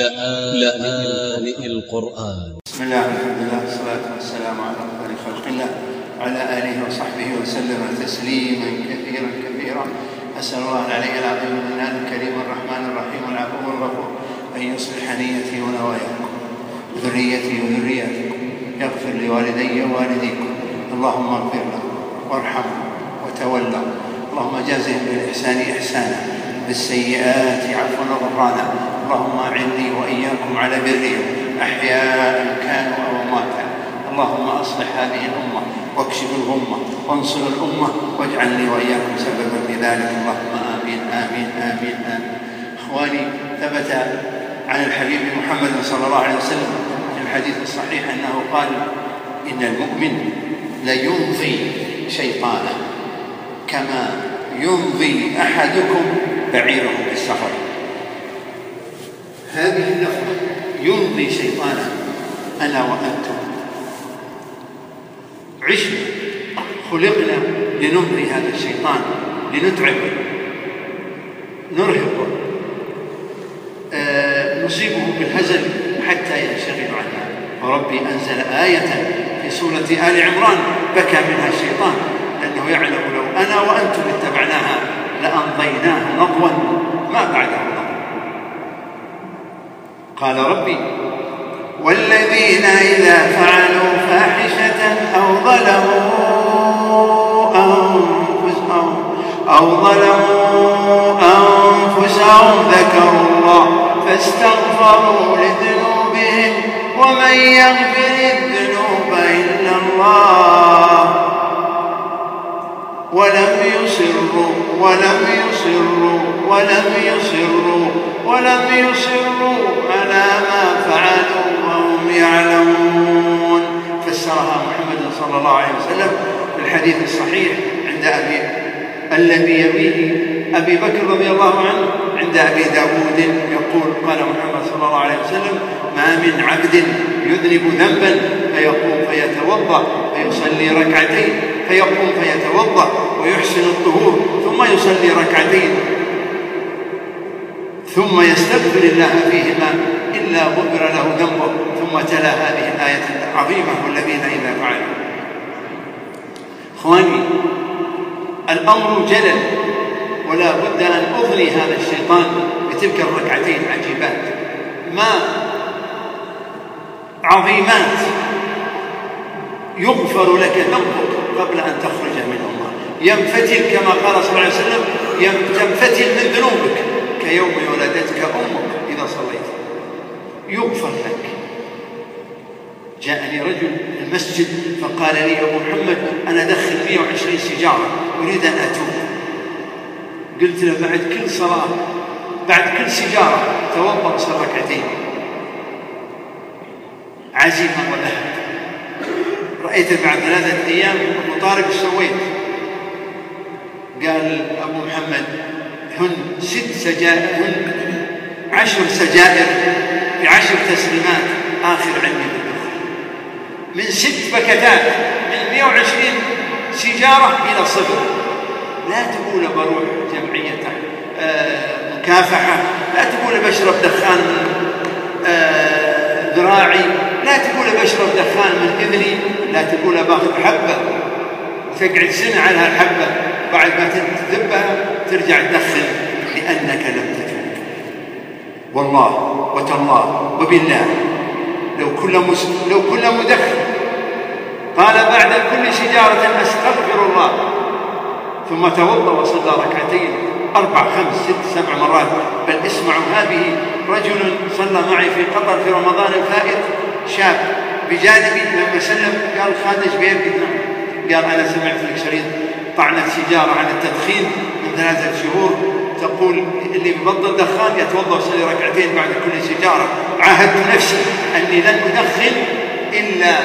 لآن القرآن. بسم الله الحمد لله والصلاة والسلام على أفضل خلق الله وعلى آله وصحبه وسلم تسليما كثيرا كثيرا. أسأل الله العلي العظيم المنان الكريم الرحمن الرحيم العفو الغفور أن يصلح نيتي ونواياكم وذريتي وذرياتكم يغفر لوالدي ووالديكم. اللهم اغفر له وارحمه وتولى. اللهم جازهم بالإحسان إحسانا. بالسيئات. عفوا وغفرانا اللهم أعني وإياكم على برهم أحياء كانوا أو أمواتا اللهم أصلح هذه الأمة واكشف الغمة وانصر الأمة واجعلني وإياكم سببا في ذلك. اللهم آمين آمين آمين آمين. إخواني ثبت عن الحبيب محمد صلى الله عليه وسلم في الحديث الصحيح أنه قال إن المؤمن ليمضي شيطانه كما يمضي أحدكم بعيره بالسفر هذه اللفظة يمضي شيطانا. أنا وأنتم؟ عشنا خلقنا لنمضي هذا الشيطان لنتعبه نرهقه آه نصيبه بالهزل حتى ينشغل عنا وربي أنزل آية في سورة آل عمران بكى منها الشيطان لأنه يعلم لو أنا وأنتم اتبعناها. لأمضيناه نضوا ما بعده قال ربي والذين إذا فعلوا فاحشة أو ظلموا أنفسهم أو ظلموا أنفسهم ذكروا الله فاستغفروا لذنوبهم ومن يغفر الذنوب إلا الله. ولم يصروا ولم يصروا ولم يصروا ولم يصروا على ما فعلوا وهم يعلمون. فسرها محمد صلى الله عليه وسلم في الحديث الصحيح عند أبي الذي يرويه أبي بكر رضي الله عنه عند أبي داود يقول قال محمد صلى الله عليه وسلم ما من عبد يذنب ذنبا فيقوم فيتوضأ فيصلي ركعتين فيقوم فيتوضأ ويحسن الطهور ثم يصلي ركعتين. ثم يستغفر الله فيهما إلا غفر له ذنبه ثم تلا هذه الآية العظيمة والذين إذا فعلوا. إخواني الأمر جلل ولا بد أن أضني هذا الشيطان بتلك الركعتين عجيبات ما عظيمات يغفر لك ذنبك قبل أن تخرج منهما ينفتل كما قال صلى الله عليه وسلم تنفتل من ذنوبك كيوم ولدتك أمك إذا صليت. يغفر لك. جاءني رجل المسجد فقال لي أبو محمد أنا أدخل 120 سيجارة أريد أن أتوب. قلت له بعد كل صلاة بعد كل سيجارة توضأ وصل ركعتين. عزيمة ولهب رأيته بعد ثلاثة أيام أبو طارق إيش سويت؟ قال أبو محمد هن ست سجائر هن عشر سجائر بعشر تسليمات آخر علمي من ست بكتات من 120 سيجارة إلى صفر لا تقول بروح جمعية آه مكافحة لا تقول بشرب دخان آه ذراعي لا تقول بشرب دخان من إذني لا تقول باخذ حبة وتقعد سنة على هالحبة بعد ما تذبها ترجع تدخن لأنك لم تتوب. والله وتالله وبالله لو كل مس... لو كل مدخن. قال بعد كل سجارة أستغفر الله. ثم توضأ وصلى ركعتين أربع خمس ست سبع مرات. بل اسمعوا هذه رجل صلى معي في قطر في رمضان الفائت. شاب بجانبي لما سلم قال خادج بير قلت قال أنا سمعت لك شريط طعنة سيجارة عن التدخين من ثلاثة شهور تقول اللي ببطل دخان يتوضأ ويصلي ركعتين بعد كل سيجاره عاهدت نفسي أني لن أدخن إلا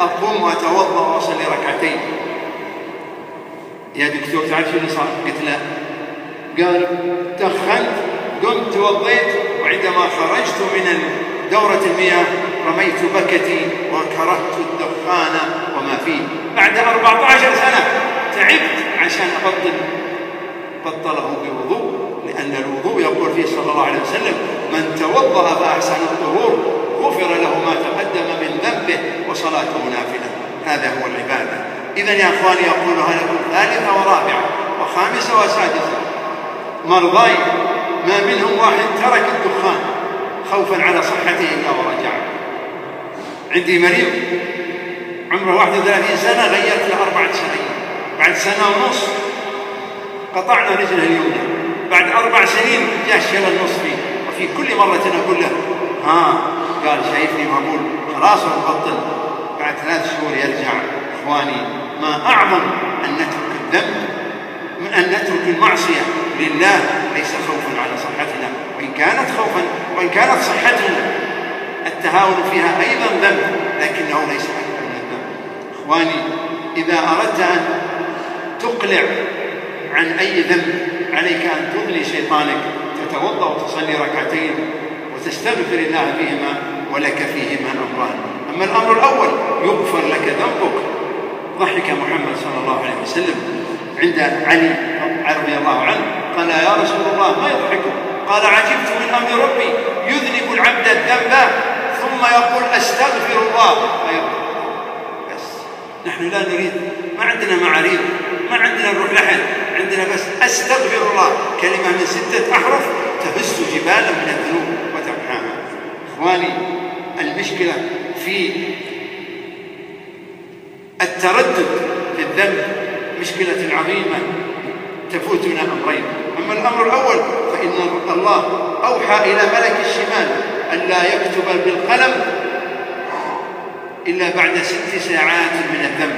أقوم وأتوضأ وأصلي ركعتين. يا دكتور تعرف شو اللي صار؟ قلت لا. قال دخنت قمت توضيت وعندما خرجت من دورة المياه رميت بكتي وكرهت الدخان وما فيه. بعد 14 سنة تعبت عشان أبطل. بطله بوضوء لأن الوضوء يقول فيه صلى الله عليه وسلم من توضأ فأحسن الطهور غفر له ما تقدم من ذنبه وصلاته نافلة. هذا هو العبادة. إذا يا أخواني أقولها لكم ثالثة ورابعة وخامسة وسادسة مرضاي ما منهم واحد ترك الدخان خوفا على صحته إلا ورجع عندي مريض عمره 31 سنة غيرت له أربعة سنين بعد سنة ونص قطعنا رجله اليمنى بعد أربع سنين جاء الشلل النصفي وفي كل مرة أقول له ها؟ قال شايفني مقبول خلاص ومبطل بعد ثلاث شهور يرجع إخواني ما أعظم أن نترك الذنب من أن نترك المعصية لله ليس خوفا على صحتنا. وإن كانت خوفا وإن كانت صحتنا التهاون فيها أيضا ذنب لكنه ليس أكبر من الذنب. إخواني إذا أردت أن تقلع عن أي ذنب عليك أن تغني شيطانك تتوضأ وتصلي ركعتين وتستغفر الله فيهما ولك فيهما أمران. أما الأمر الأول يغفر لك ذنبك. ضحك محمد صلى الله عليه وسلم عند علي رضي الله عنه قال يا رسول الله ما يضحكك قال عجبت من أمر ربي يذنب العبد الذنب ثم يقول أستغفر الله. فيغفر بس. نحن لا نريد. ما عندنا معاريض ما عندنا نروح لحد عندنا بس أستغفر الله. كلمة من ستة أحرف تهز جبالا من الذنوب وتمحاها إخواني المشكلة في التردد في الذنب مشكلة عظيمة. تفوتنا أمرين. أما الأمر الأول فإن الله أوحى إلى ملك الشمال ألا يكتب بالقلم إلا بعد ست ساعات من الذنب.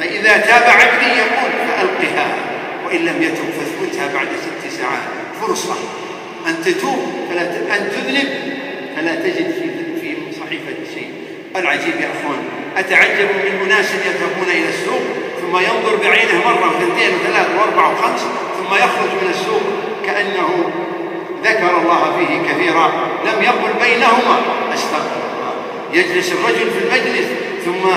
فإذا تاب عبدي يقول فألقها وإن لم يتب فاثبتها بعد ست ساعات. فرصة. أن تتوب فلا أن تذنب فلا تجد في في صحيفة شيء. العجيب يا أخوان أتعجب من أناس يذهبون إلى السوق ثم ينظر بعينه مرة وثنتين وثلاث وأربع وخمس ثم يخرج من السوق كأنه ذكر الله فيه كثيرا لم يقل بينهما. استغفر الله يجلس الرجل في المجلس ثم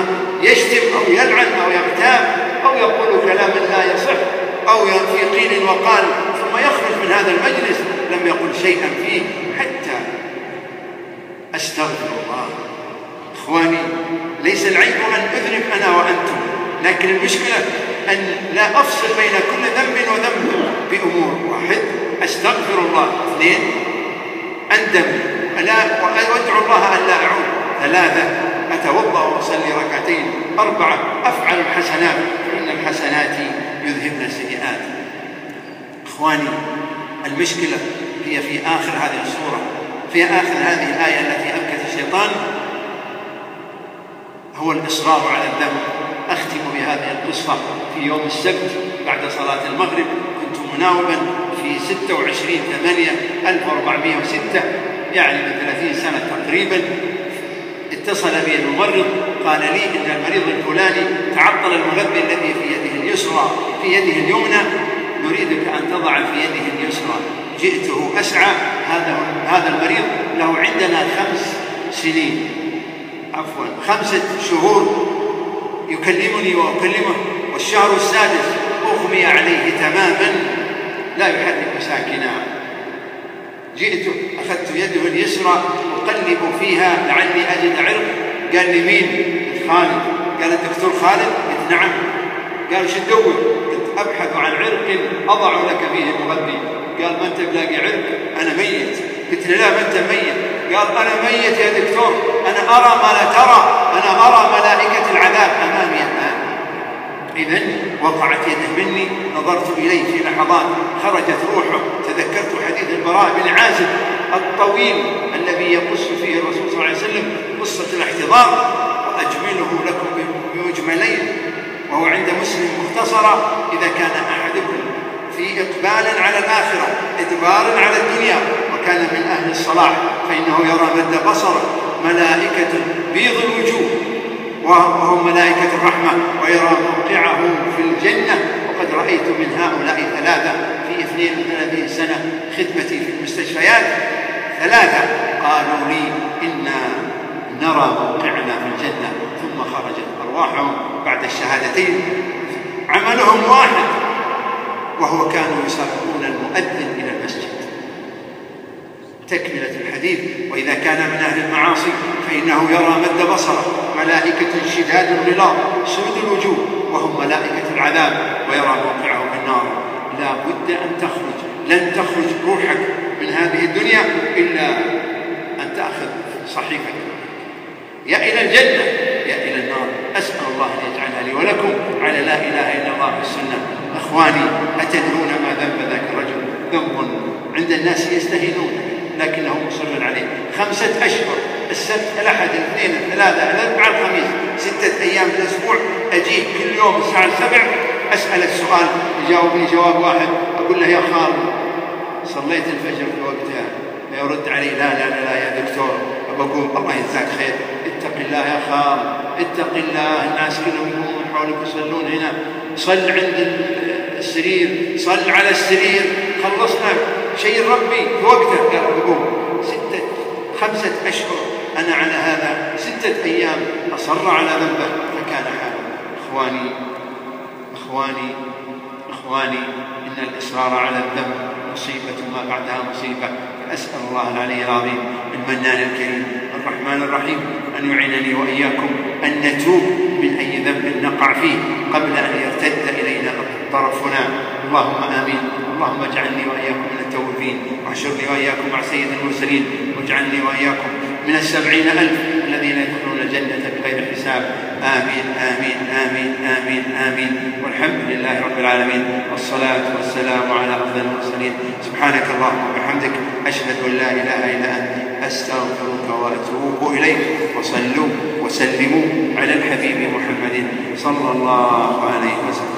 يشتم أو يلعن أو يغتاب أو يقول كلاما لا يصح أو في قيل وقال ثم يخرج من هذا المجلس لم يقل شيئا فيه حتى. أستغفر الله. إخواني ليس العيب أن أذنب أنا وأنتم لكن المشكلة أن لا أفصل بين كل ذنب وذنب بأمور واحد. أستغفر الله. اثنين أندم. ألا وأدعو الله أن لا أعود. ثلاثة أتوضأ وأصلي ركعتين. أربعة أفعل الحسنات فإن الحسنات يذهبن السيئات. إخواني المشكلة هي في آخر هذه السورة في آخر هذه الآية التي أبكت الشيطان هو الإصرار على الذنب. بهذه القصة في يوم السبت بعد صلاة المغرب. كنت مناوبا في 26 8 1406 يعني من 30 سنة تقريبا. اتصل بي الممرض قال لي إن المريض الفلاني تعطل المغذي الذي في يده اليسرى في يده اليمنى. نريدك أن تضع في يده اليسرى. جئته أسعى. هذا هذا المريض له عندنا خمس سنين. عفوا خمسة شهور. يكلمني وأكلمه والشهر السادس أغمي عليه تماما. لا يحرك ساكنا. جئت أخذت يده اليسرى أقلب فيها لعلي أجد عرق. قال لي مين؟ خالد. قال الدكتور خالد؟ قلت نعم. قال إيش تدور؟ قلت أبحث عن عرق أضع لك فيه المغذي قال ما أنت بلاقي عرق؟ أنا ميت. قلت له لا ما أنت ميت. قال أنا ميت يا دكتور أنا أرى ما لا ترى أنا أرى ملائكة العذاب أمامي الآن. إذا وقعت يده مني نظرت إليه في لحظات خرجت روحه تذكرت حديث البراء بن عازب الطويل الذي يقص فيه الرسول صلى الله عليه وسلم قصة الاحتضار وأجمله لكم بمجملين وهو عند مسلم مختصرا إذا كان أحدكم في إقبال على الآخرة إدبار على الدنيا وكان من أهل الصلاح فإنه يرى مد بصره ملائكة بيض الوجوه وهم ملائكة الرحمة ويرى موقعه في الجنة. وقد رأيت من هؤلاء ثلاثة في 32 سنة خدمتي في المستشفيات. ثلاثة قالوا لي إنا نرى موقعنا في الجنة ثم خرجت أرواحهم بعد الشهادتين. عملهم واحد وهو كانوا يسابقون المؤذن. تكملة الحديث. وإذا كان من أهل المعاصي فإنه يرى مد بصره. ملائكة شداد غلاظ سود الوجوه وهم ملائكة العذاب ويرى موقعه في النار. لا بد أن تخرج. لن تخرج روحك من هذه الدنيا إلا أن تأخذ صحيفة. يا إلى الجنة يا إلى النار. أسأل الله أن يجعلها لي ولكم على لا إله إلا الله في السنة. أخواني أتدرون ما ذنب ذاك الرجل؟ ذنب عند الناس يستهينون. لكنه مصر عليه. خمسة أشهر السبت الأحد الاثنين الثلاثة الأربعاء الخميس. ستة أيام في الأسبوع أجيب كل يوم الساعة السبع أسأل السؤال يجاوبني جواب واحد أقول له يا خال صليت الفجر في وقتها. يرد علي لا لا لا, لا يا دكتور بقول الله يجزاك خير. اتق الله يا خال اتق الله. الناس كلهم يقومون حولك يصلون هنا. صل عند السرير صل على السرير. خلصنا. شيء ربي. في وقته قال بقوم ستة خمسة أشهر أنا على هذا ستة أيام أصر على ذنبه. فكان حاله إخواني إخواني إخواني إن الإصرار على الذنب مصيبة ما بعدها مصيبة. أسأل الله العلي العظيم المنان الكريم الرحمن الرحيم أن يعينني وإياكم أن نتوب من أي ذنب نقع فيه قبل أن يرتد إلينا طرفنا اللهم آمين. اللهم اجعلني وإياكم من التوابين وأحشرني وإياكم مع سيد المرسلين واجعلني وإياكم من السبعين ألف الذين يدخلون الجنة بغير حساب. آمين آمين آمين آمين آمين. والحمد لله رب العالمين والصلاة والسلام على أفضل المرسلين. سبحانك اللهم وبحمدك أشهد أن لا إله إلا أنت أستغفرك وأتوب إليك. وصلوا وسلموا على الحبيب محمد صلى الله عليه وسلم.